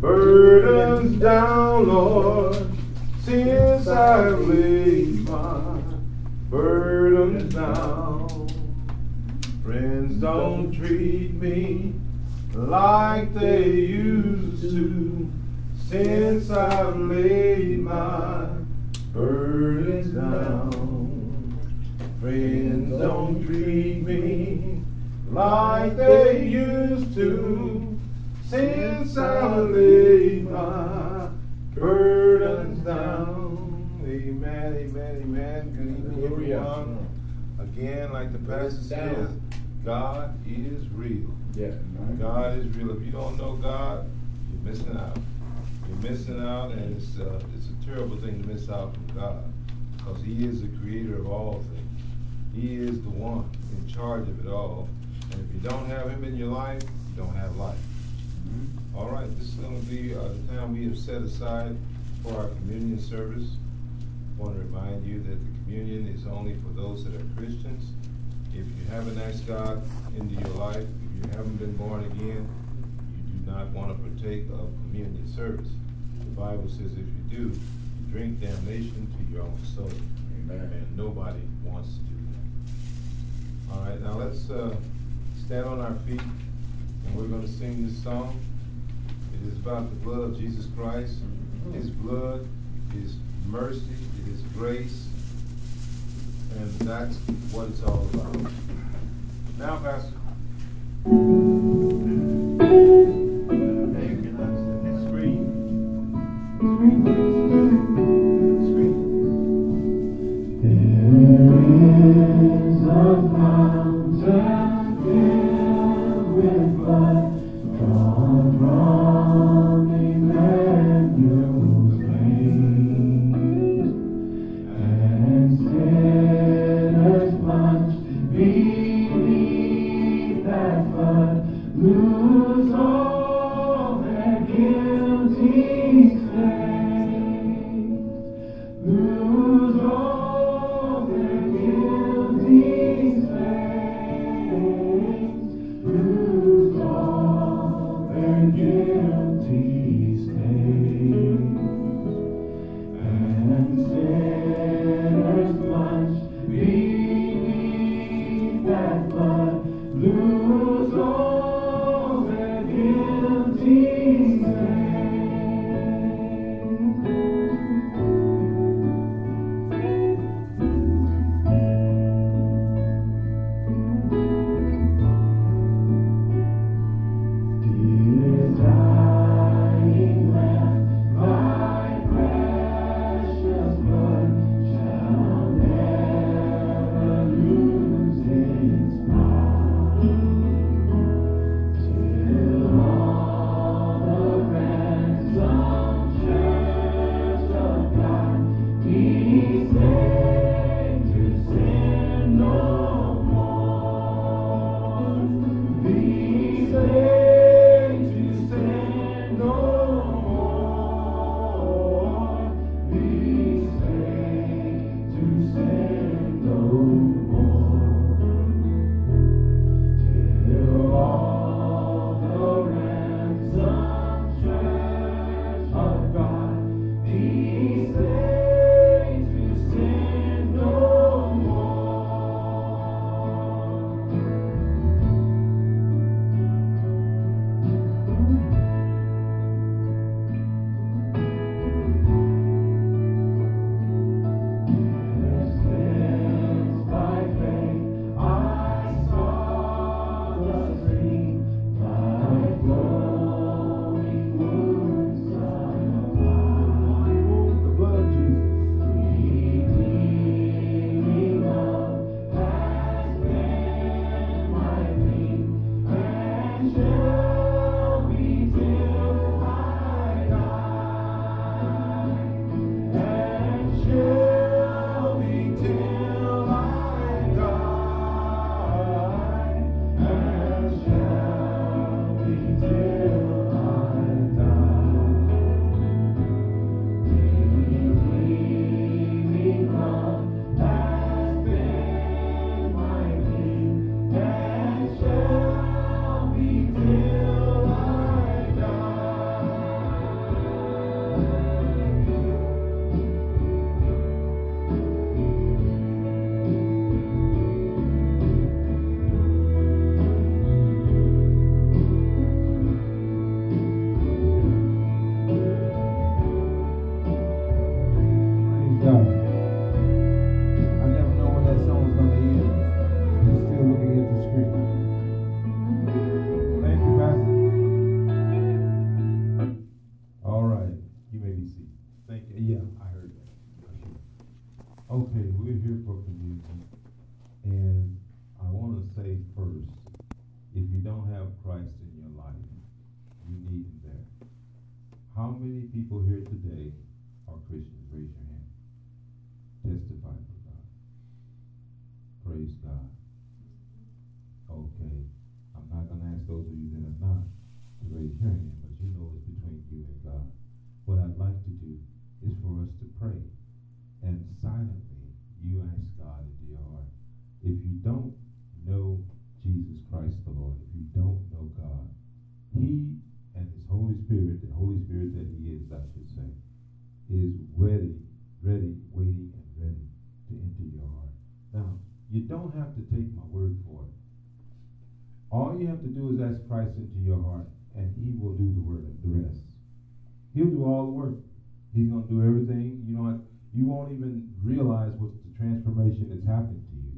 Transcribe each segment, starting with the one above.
burdens down, Lord, since I've laid my burdens down. Friends don't treat me like they used to since I've laid my burdens down. Friends don't treat me like they used to since I laid my burdens down. Amen, amen, amen. Good evening, everyone. Again, like the pastor says, God is real. Yeah. God is real. If you don't know God, you're missing out. You're missing out, and it's, uh, it's a terrible thing to miss out from God because He is the creator of all things. He is the one in charge of it all. And if you don't have Him in your life, you don't have life. All right, this is going to be uh, the time we have set aside for our communion service. I want to remind you that the communion is only for those that are Christians. If you haven't asked God into your life, if you haven't been born again, you do not want to partake of communion service. The Bible says if you do, you drink damnation to your own soul. Amen. And nobody wants to do that. All right, now let's uh, stand on our feet and we're going to sing this song. It is about the blood of Jesus Christ. His blood, His mercy, His grace. And that's what it's all about. Now, Pastor. Spirit, the Holy Spirit that He is, I should say, is ready, ready, waiting, and ready to enter your heart. Now, you don't have to take my word for it. All you have to do is ask Christ into your heart, and He will do the word, the rest. He'll do all the work. He's going to do everything. You know, you won't even realize what the transformation that's happening to you.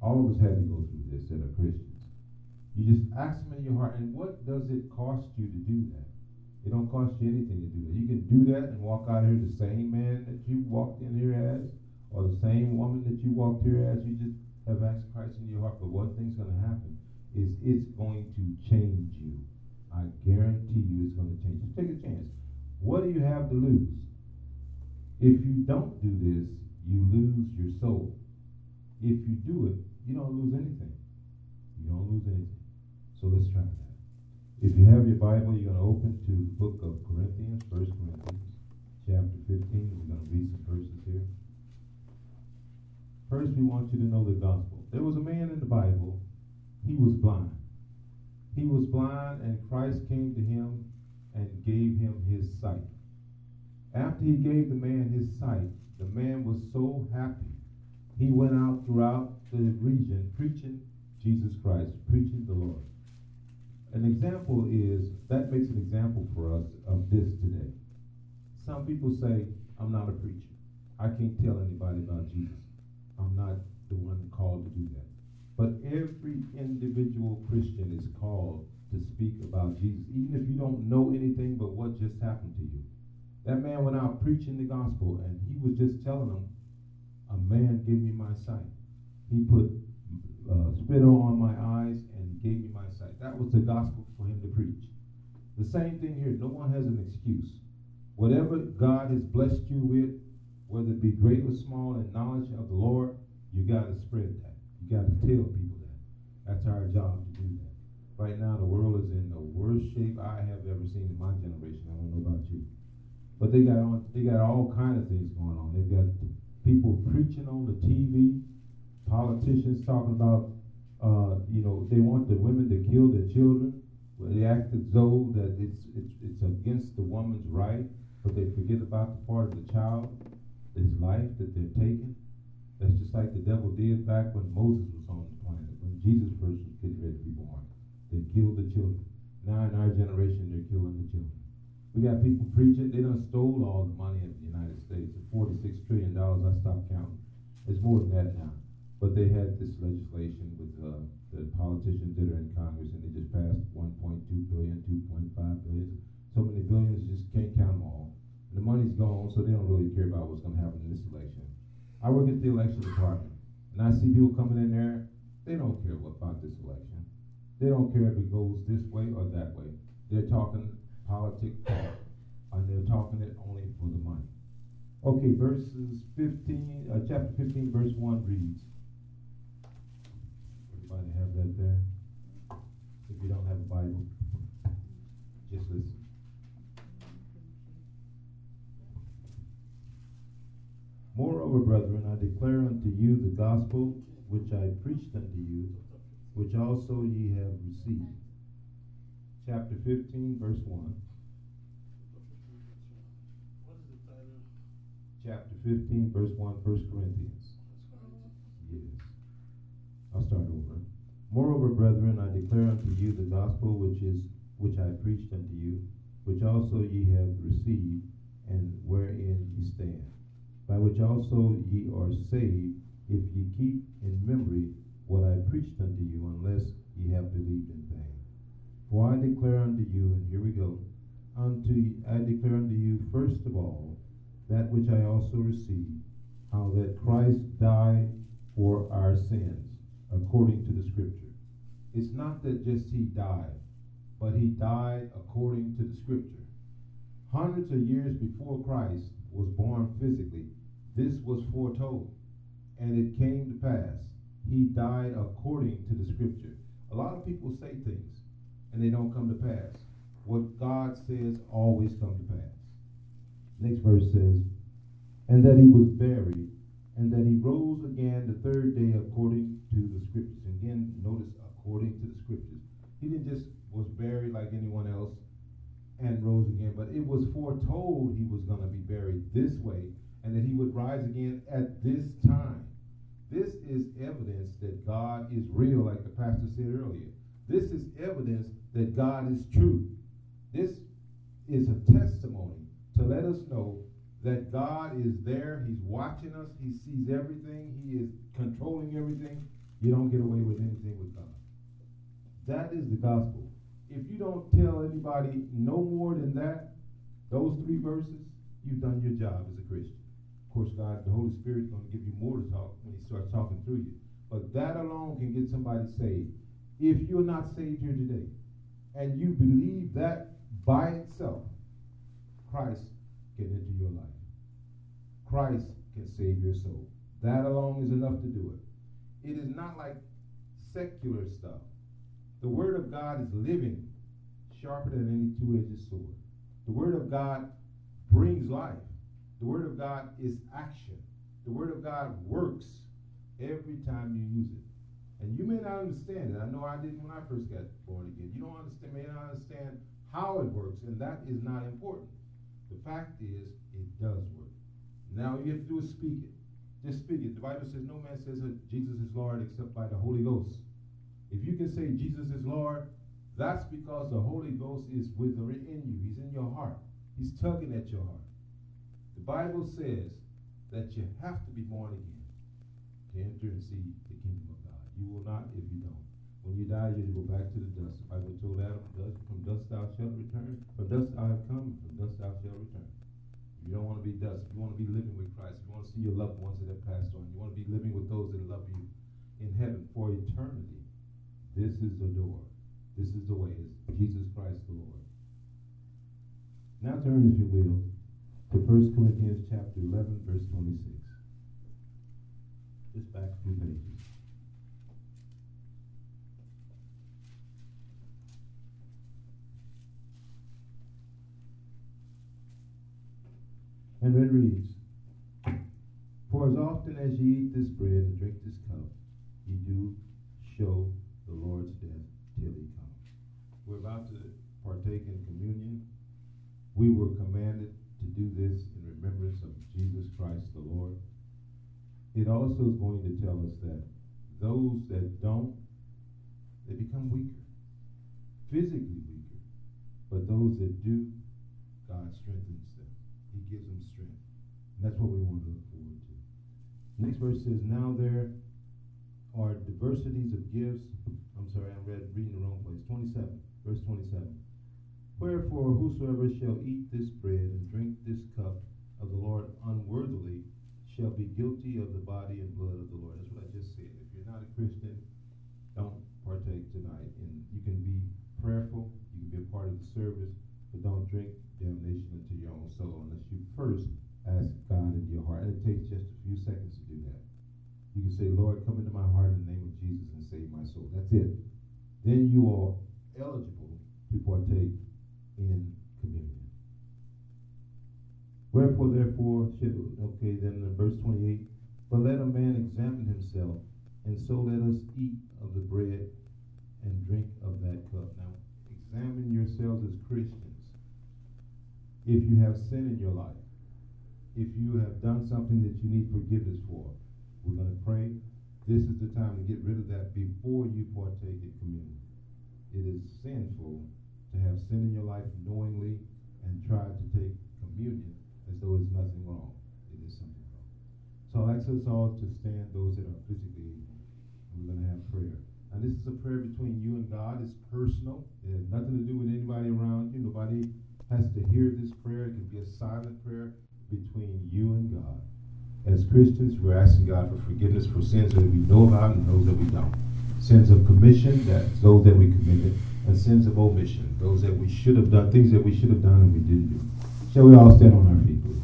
All of us have to go through this that are Christians. You just ask him in your heart, and what does it cost you to do that? It don't cost you anything to do that. You can do that and walk out here the same man that you walked in here as, or the same woman that you walked here as. You just have asked Christ in your heart. But one thing's going to happen is it's going to change you. I guarantee you it's going to change. you. take a chance. What do you have to lose? If you don't do this, you lose your soul. If you do it, you don't lose anything. You don't lose anything. So let's try that. If you have your Bible, you're going to open to the book of Corinthians, 1 Corinthians, chapter 15. We're going to read some verses here. First, we want you to know the gospel. There was a man in the Bible, he was blind. He was blind, and Christ came to him and gave him his sight. After he gave the man his sight, the man was so happy. He went out throughout the region preaching Jesus Christ, preaching the Lord. An example is, that makes an example for us of this today. Some people say, I'm not a preacher. I can't tell anybody about Jesus. I'm not the one called to do that. But every individual Christian is called to speak about Jesus, even if you don't know anything but what just happened to you. That man went out preaching the gospel, and he was just telling them, A man gave me my sight. He put uh, spittle on my eyes and gave me my. That was the gospel for him to preach. The same thing here. No one has an excuse. Whatever God has blessed you with, whether it be great or small in knowledge of the Lord, you got to spread that. You got to tell people that. That's our job to do that. Right now, the world is in the worst shape I have ever seen in my generation. I don't know about you. But they got on, they got all kind of things going on. They've got people preaching on the TV, politicians talking about, uh, you know, they want the women to kill their children. Well, they act as though that it's, it's it's against the woman's right, but they forget about the part of the child, his life that they're taking. That's just like the devil did back when Moses was on the planet, when Jesus first was getting ready to be born. They killed the children. Now in our generation, they're killing the children. We got people preaching. They done stole all the money in the United States. Forty-six trillion dollars. I stopped counting. It's more than that now. But they had this legislation with uh, the politicians that are in Congress, and they just passed 1.2 billion, 2.5 billion. So many billions, you just can't count them all. And the money's gone, so they don't really care about what's going to happen in this election. I work at the election department, and I see people coming in there. They don't care about this election. They don't care if it goes this way or that way. They're talking politics talk, and they're talking it only for the money. Okay, verses 15, uh, chapter 15, verse 1 reads. There? If you don't have a Bible, just listen. Moreover, brethren, I declare unto you the gospel which I preached unto you, which also ye have received chapter 15, verse 1. What is the title? Chapter 15, verse 1, 1 Corinthians. Yes. I'll start over. Moreover, brethren, I declare unto you the gospel which is which I preached unto you, which also ye have received, and wherein ye stand, by which also ye are saved, if ye keep in memory what I preached unto you, unless ye have believed in vain. For I declare unto you, and here we go, unto I declare unto you first of all that which I also received, how that Christ died for our sins, according to the Scripture. It's not that just he died, but he died according to the Scripture. Hundreds of years before Christ was born physically, this was foretold, and it came to pass. He died according to the scripture. A lot of people say things, and they don't come to pass. What God says always come to pass. Next verse says, and that he was buried, and that he rose again the third day according to the scriptures. Again, notice according to the scriptures. He didn't just was buried like anyone else and rose again, but it was foretold he was going to be buried this way and that he would rise again at this time. This is evidence that God is real, like the pastor said earlier. This is evidence that God is true. This is a testimony to let us know that God is there. He's watching us. He sees everything. He is controlling everything. You don't get away with anything with God. That is the gospel. If you don't tell anybody no more than that, those three verses, you've done your job as a Christian. Of course, God, the Holy Spirit, is going to give you more to talk when He starts talking through you. But that alone can get somebody saved. If you're not saved here today, and you believe that by itself, Christ can enter your life. Christ can save your soul. That alone is enough to do it. It is not like secular stuff. The Word of God is living, sharper than any two edged sword. The Word of God brings life. The Word of God is action. The Word of God works every time you use it. And you may not understand it. I know I didn't when I first got born again. You don't understand, may not understand how it works, and that is not important. The fact is, it does work. Now you have to do is speak it. Just speak it. The Bible says no man says that Jesus is Lord except by the Holy Ghost. If you can say Jesus is Lord, that's because the Holy Ghost is within you. He's in your heart. He's tugging at your heart. The Bible says that you have to be born again to enter and see the kingdom of God. You will not if you don't. When you die, you go back to the dust. The Bible told Adam, dust, from dust thou shalt return. From dust I have come, from dust thou shalt return. You don't want to be dust. You want to be living with Christ. You want to see your loved ones that have passed on. You want to be living with those that love you in heaven for eternity. This is the door. This is the way. It's Jesus Christ the Lord. Now turn, if you will, to 1 Corinthians chapter 11, verse 26. Just back a few pages. And it reads, For as often as ye eat this bread and drink this cup, ye do show the Lord's death till he comes. We're about to partake in communion. We were commanded to do this in remembrance of Jesus Christ the Lord. It also is going to tell us that those that don't, they become weaker, physically weaker. But those that do, God strengthens them. He gives them strength. That's what we want to look forward to. Next verse says, Now there are diversities of gifts. I'm sorry, I'm read, reading the wrong place. 27, verse 27. Wherefore, whosoever shall eat this bread and drink this cup of the Lord unworthily shall be guilty of the body and blood of the Lord. That's what I just said. If you're not a Christian, don't partake tonight. And you can be prayerful, you can be a part of the service, but don't drink damnation into your own soul unless you first ask God in your heart. And it takes just a few seconds to do that. You can say, Lord, come into my heart in the name of Jesus and save my soul. That's it. Then you are eligible to partake in communion. Wherefore, therefore, should, okay, then in verse 28, but let a man examine himself, and so let us eat of the bread and drink of that cup. Now, examine yourselves as Christians if you have sin in your life, if you have done something that you need forgiveness for, we're going to pray. This is the time to get rid of that before you partake in communion. It is sinful to have sin in your life knowingly and try to take communion as though there's nothing wrong. It is something wrong. So I'd like us all to stand, those that are physically able. We're going to have prayer. Now, this is a prayer between you and God. It's personal. It has nothing to do with anybody around you. Nobody has to hear this prayer. It can be a silent prayer between you and God. As Christians, we're asking God for forgiveness for sins that we know about and those that we don't. Sins of commission, that's those that we committed, and sins of omission, those that we should have done, things that we should have done and we didn't do. Shall we all stand on our feet, please?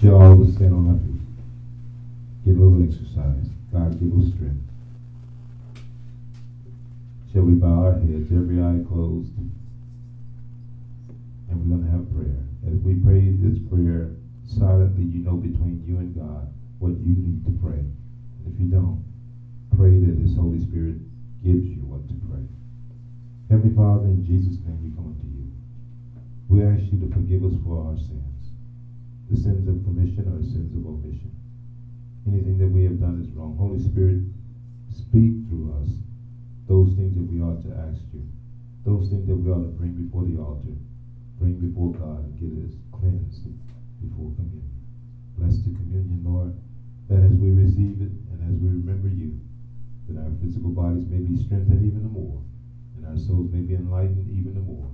Shall all stand on our feet? Get a little exercise. God give us strength. Shall we bow our heads, every eye closed? And we're going to have prayer. As we pray this prayer silently, you know between you and God what you need to pray. If you don't, pray that His Holy Spirit gives you what to pray. Heavenly Father, in Jesus' name we come unto you. We ask you to forgive us for our sins, the sins of commission or the sins of omission. Anything that we have done is wrong. Holy Spirit, speak through us those things that we ought to ask you, those things that we ought to bring before the altar, bring before God and get us cleansed before communion. Bless the communion, Lord, that as we receive it and as we remember you, that our physical bodies may be strengthened even the more, and our souls may be enlightened even the more,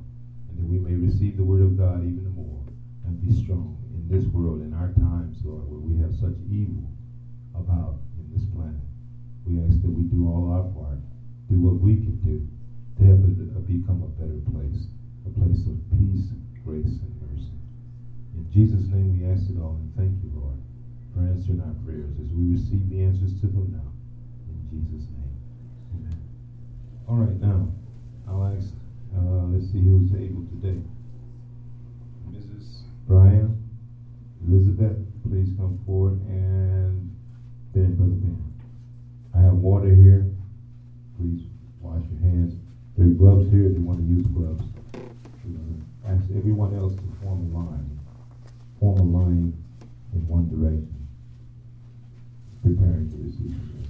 and that we may receive the word of God even the more, and be strong in this world, in our times, Lord, where we have such evil about in this planet. We ask that we do all our part, do what we can do to help it become a better place, a place of peace, grace, and mercy. In Jesus' name we ask it all, and thank you, Lord, for answering our prayers as we receive the answers to them now. In Jesus' name, amen. All right, now, I'll ask, uh, let's see who's able today. Mrs. Brian, Elizabeth, please come forward and Ben, Brother Ben. I have water here. Please wash your hands. There are gloves here if you want to use gloves. Uh, ask everyone else to form a line. Form a line in one direction. Preparing to receive.